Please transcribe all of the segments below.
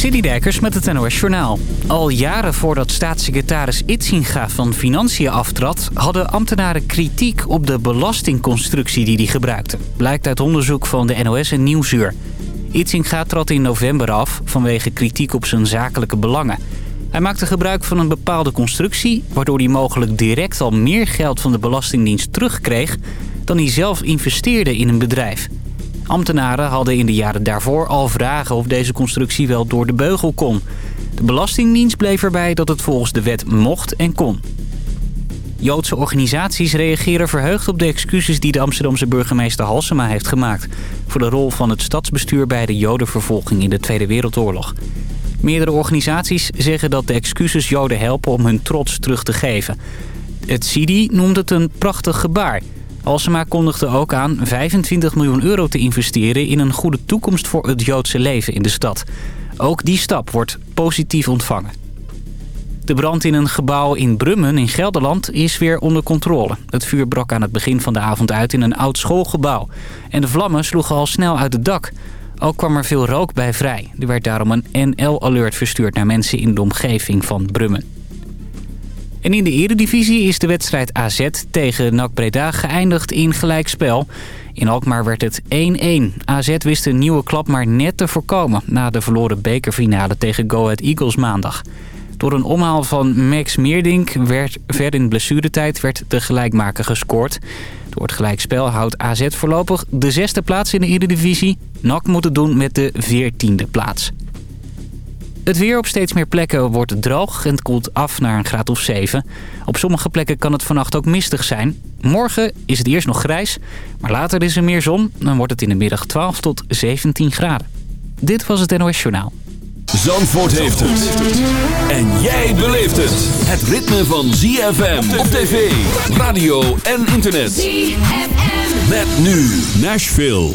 Dijkers met het NOS Journaal. Al jaren voordat staatssecretaris Itzinga van Financiën aftrad... hadden ambtenaren kritiek op de belastingconstructie die hij gebruikte. Blijkt uit onderzoek van de NOS en Nieuwsuur. Itzinga trad in november af vanwege kritiek op zijn zakelijke belangen. Hij maakte gebruik van een bepaalde constructie... waardoor hij mogelijk direct al meer geld van de Belastingdienst terugkreeg... dan hij zelf investeerde in een bedrijf... Ambtenaren hadden in de jaren daarvoor al vragen of deze constructie wel door de beugel kon. De Belastingdienst bleef erbij dat het volgens de wet mocht en kon. Joodse organisaties reageren verheugd op de excuses die de Amsterdamse burgemeester Halsema heeft gemaakt... voor de rol van het stadsbestuur bij de jodenvervolging in de Tweede Wereldoorlog. Meerdere organisaties zeggen dat de excuses joden helpen om hun trots terug te geven. Het CIDI noemt het een prachtig gebaar... Alsema kondigde ook aan 25 miljoen euro te investeren in een goede toekomst voor het Joodse leven in de stad. Ook die stap wordt positief ontvangen. De brand in een gebouw in Brummen in Gelderland is weer onder controle. Het vuur brak aan het begin van de avond uit in een oud schoolgebouw. En de vlammen sloegen al snel uit het dak. Ook kwam er veel rook bij vrij. Er werd daarom een NL-alert verstuurd naar mensen in de omgeving van Brummen. En in de eredivisie is de wedstrijd AZ tegen NAC Breda geëindigd in gelijkspel. In Alkmaar werd het 1-1. AZ wist een nieuwe klap maar net te voorkomen... na de verloren bekerfinale tegen Go Ahead Eagles maandag. Door een omhaal van Max Meerdink werd ver in blessuretijd werd de gelijkmaker gescoord. Door het gelijkspel houdt AZ voorlopig de zesde plaats in de Eredivisie. NAC moet het doen met de veertiende plaats. Het weer op steeds meer plekken wordt droog en het koelt af naar een graad of 7. Op sommige plekken kan het vannacht ook mistig zijn. Morgen is het eerst nog grijs, maar later is er meer zon. Dan wordt het in de middag 12 tot 17 graden. Dit was het NOS Journaal. Zandvoort heeft het. En jij beleeft het. Het ritme van ZFM op tv, radio en internet. ZFM. Met nu Nashville.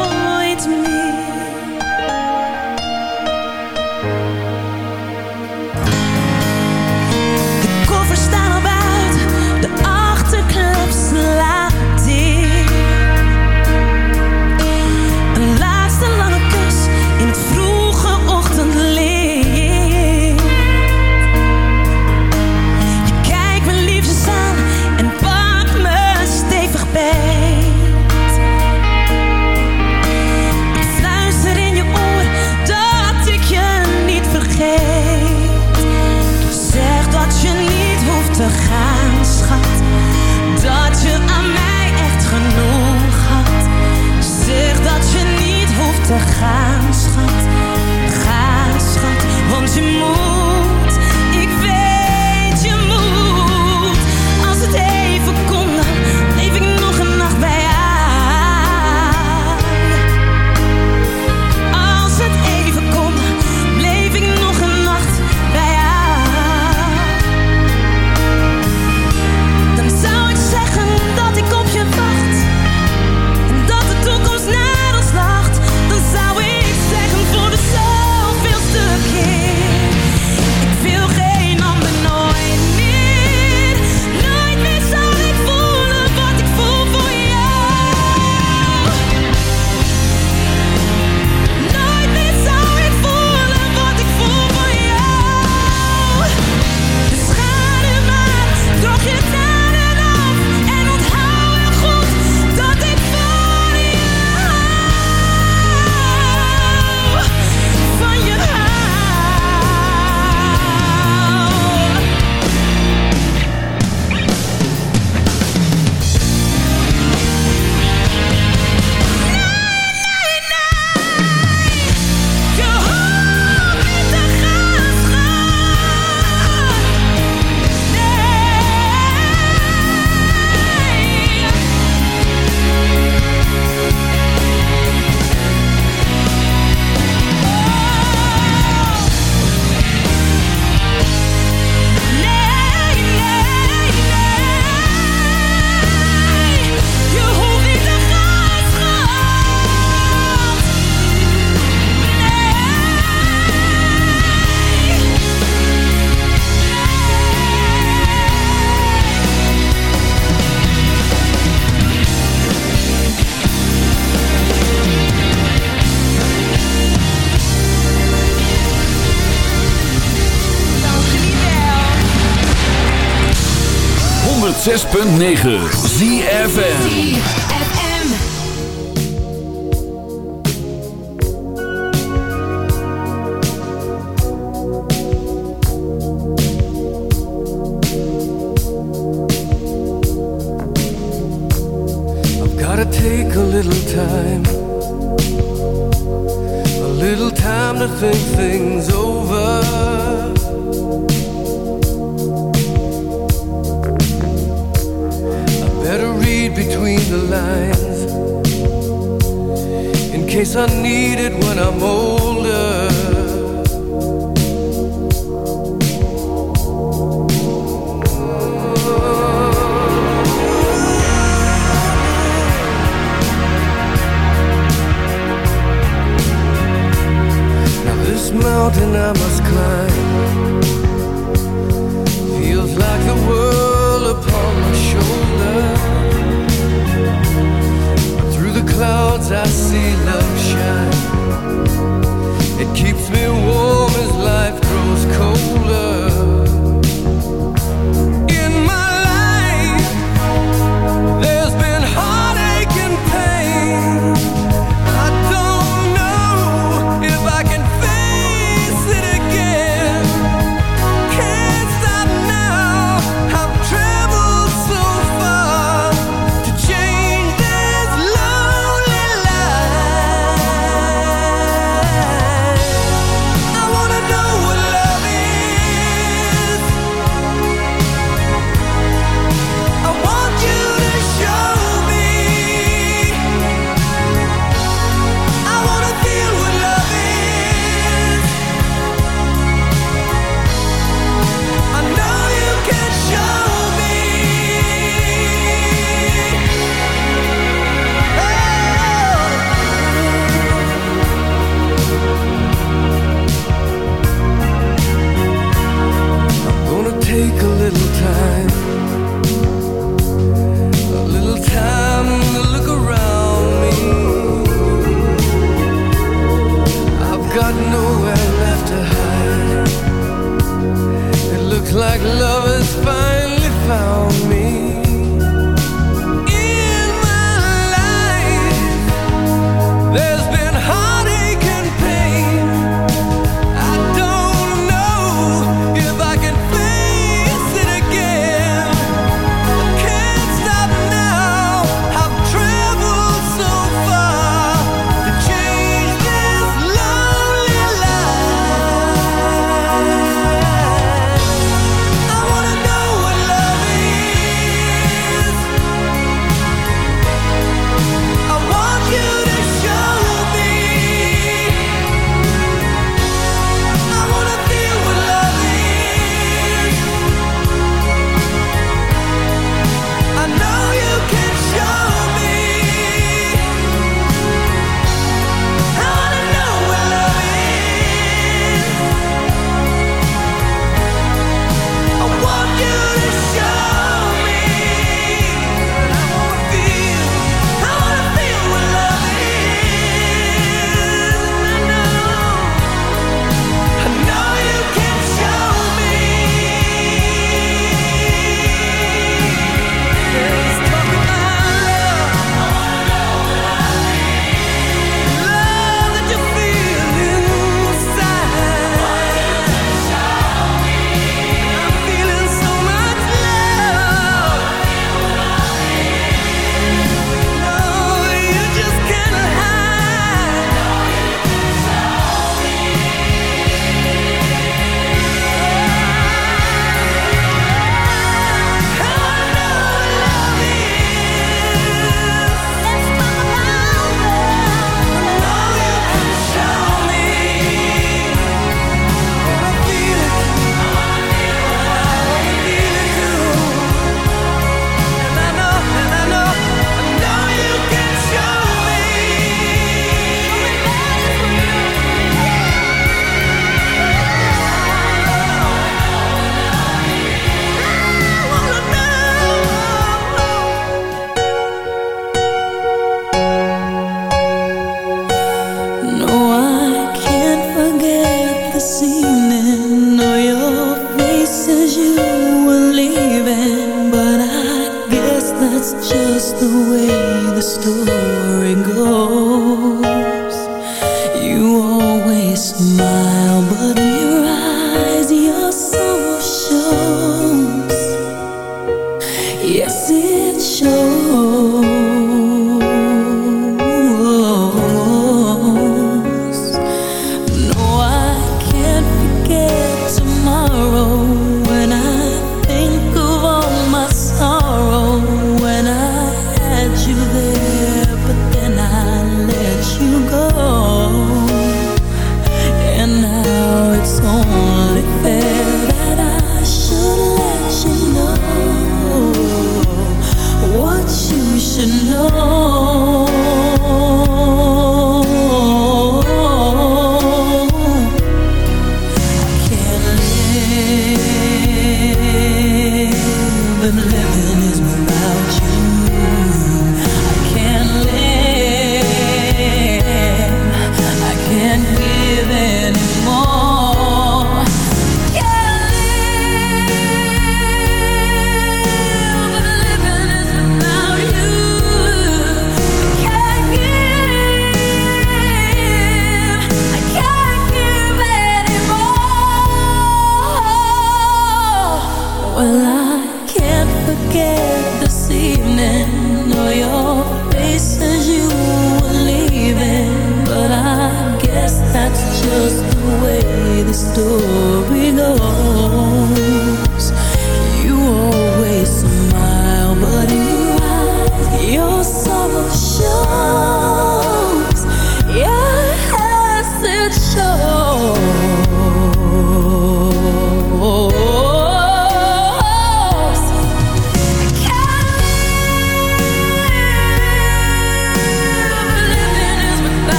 6.9 ZFN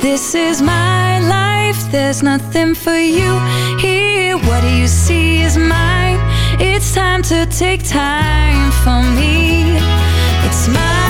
This is my life, there's nothing for you here. What you see is mine. It's time to take time for me. It's my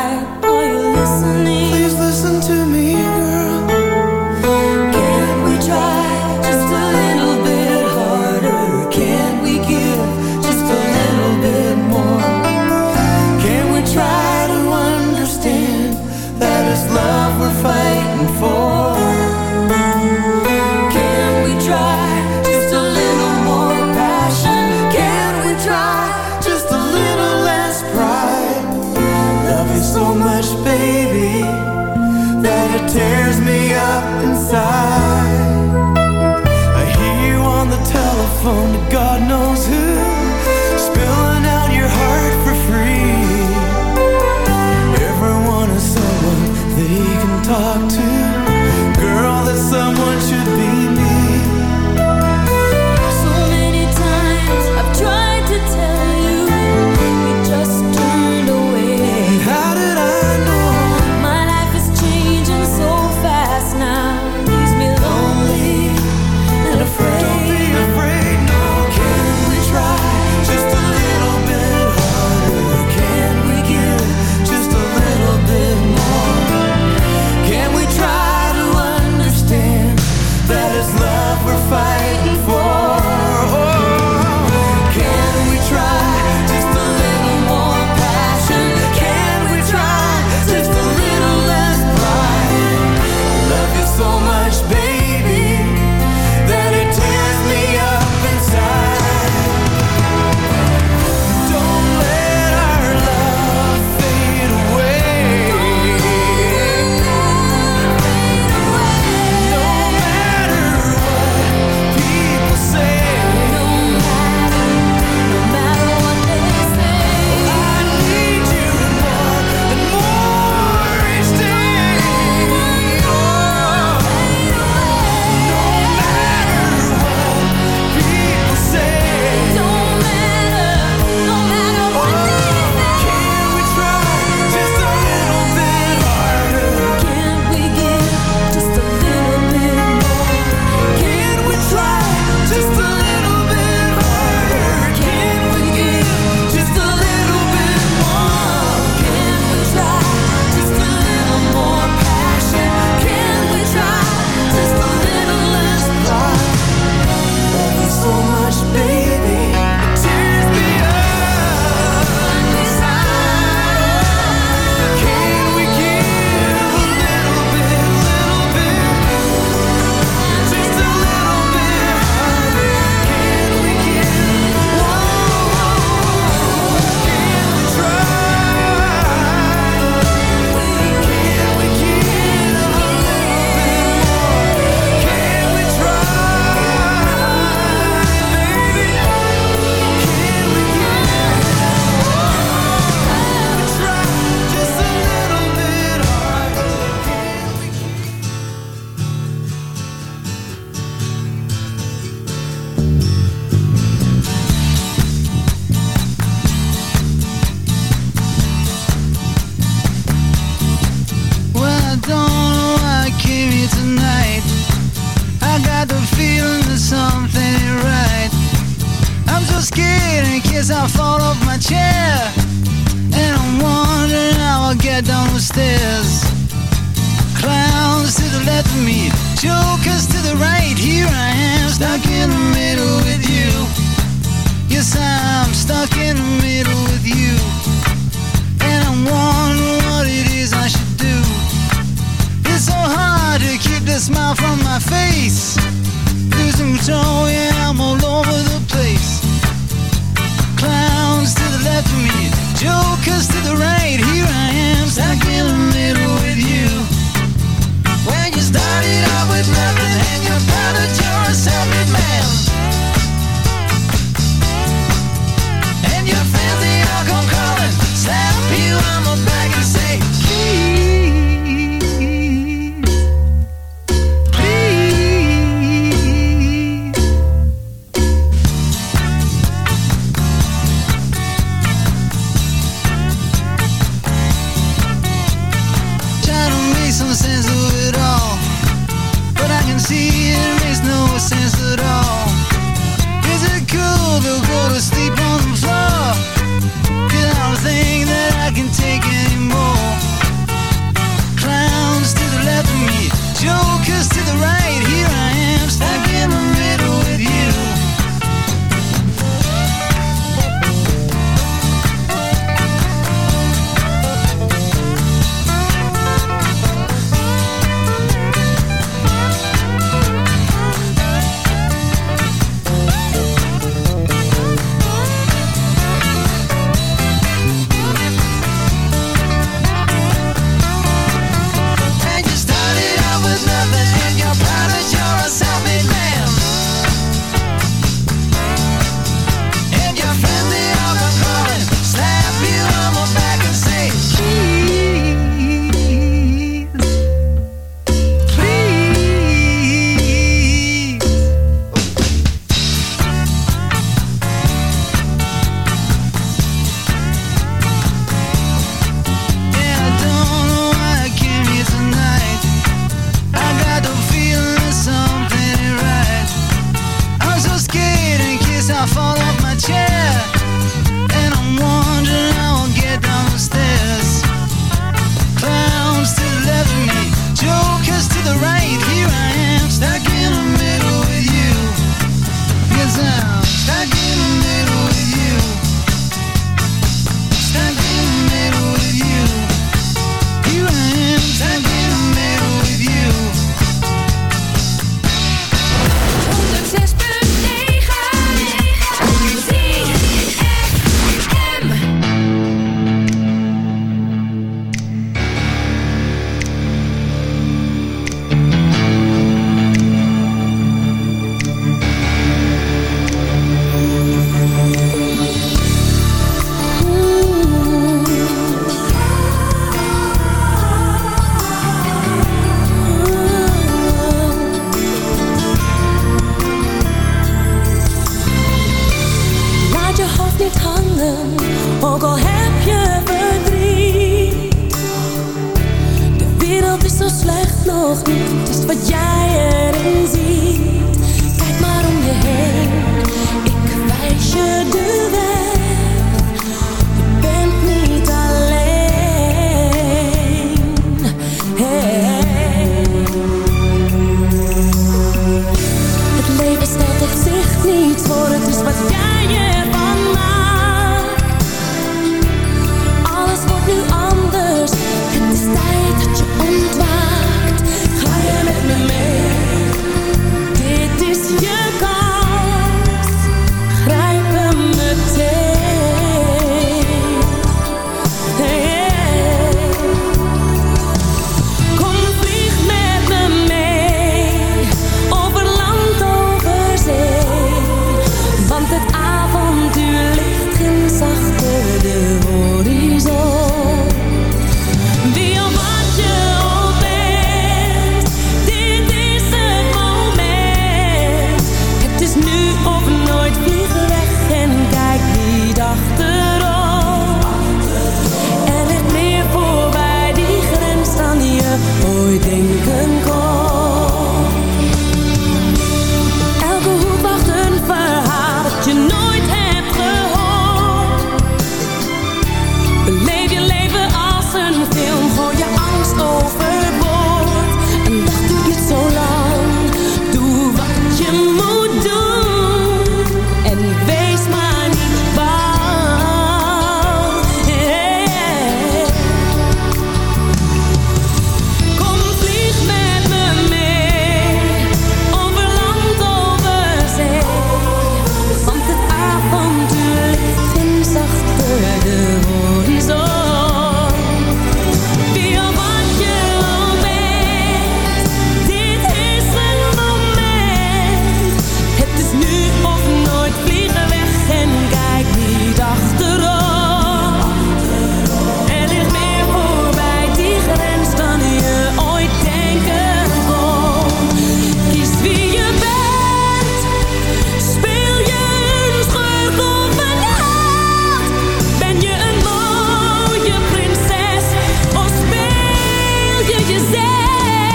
you yourself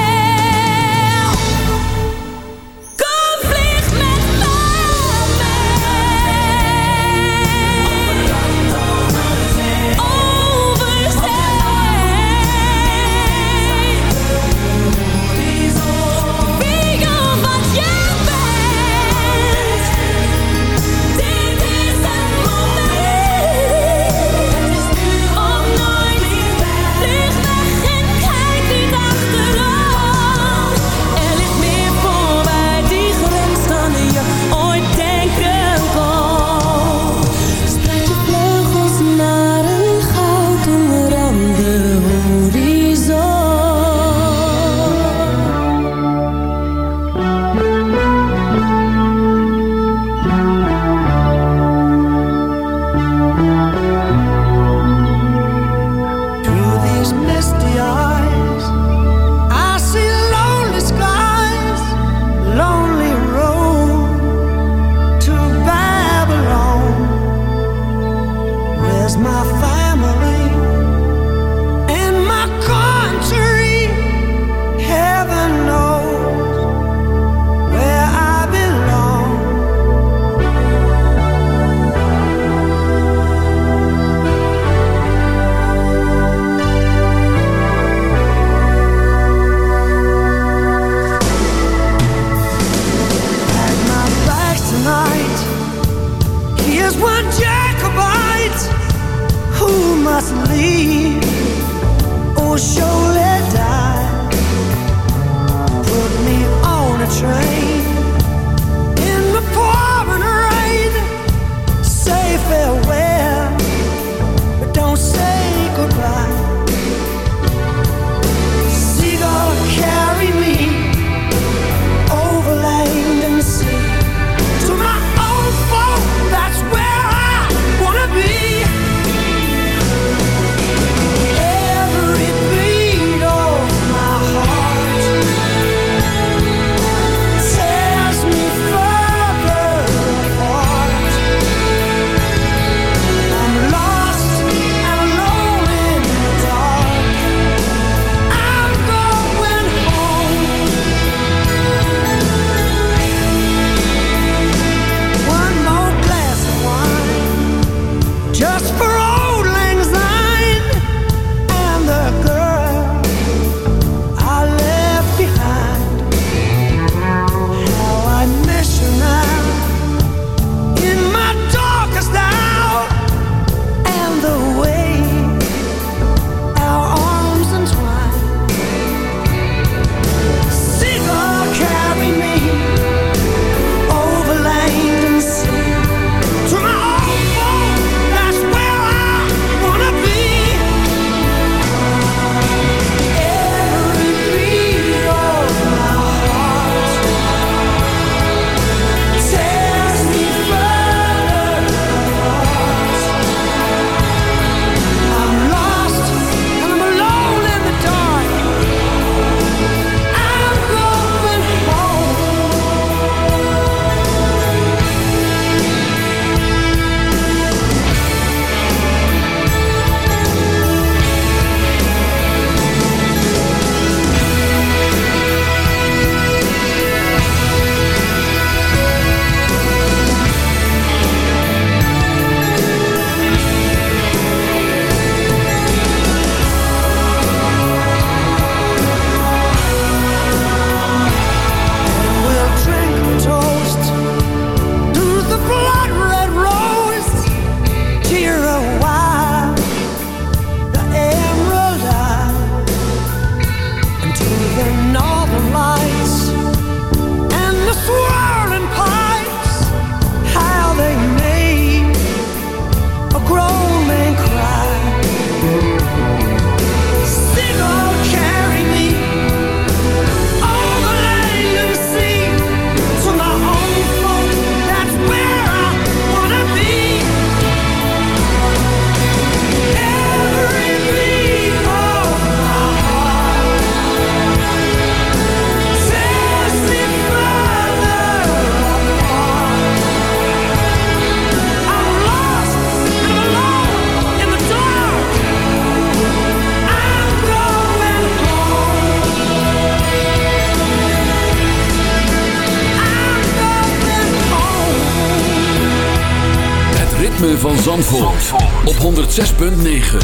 106.9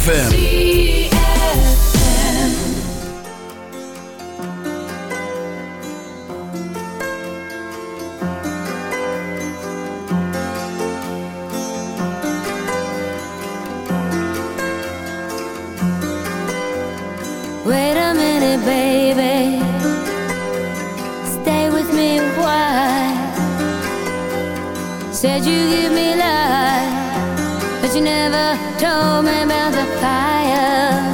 FM. Wait a minute, baby. Stay with me. Said you give me life you never told me about the fire.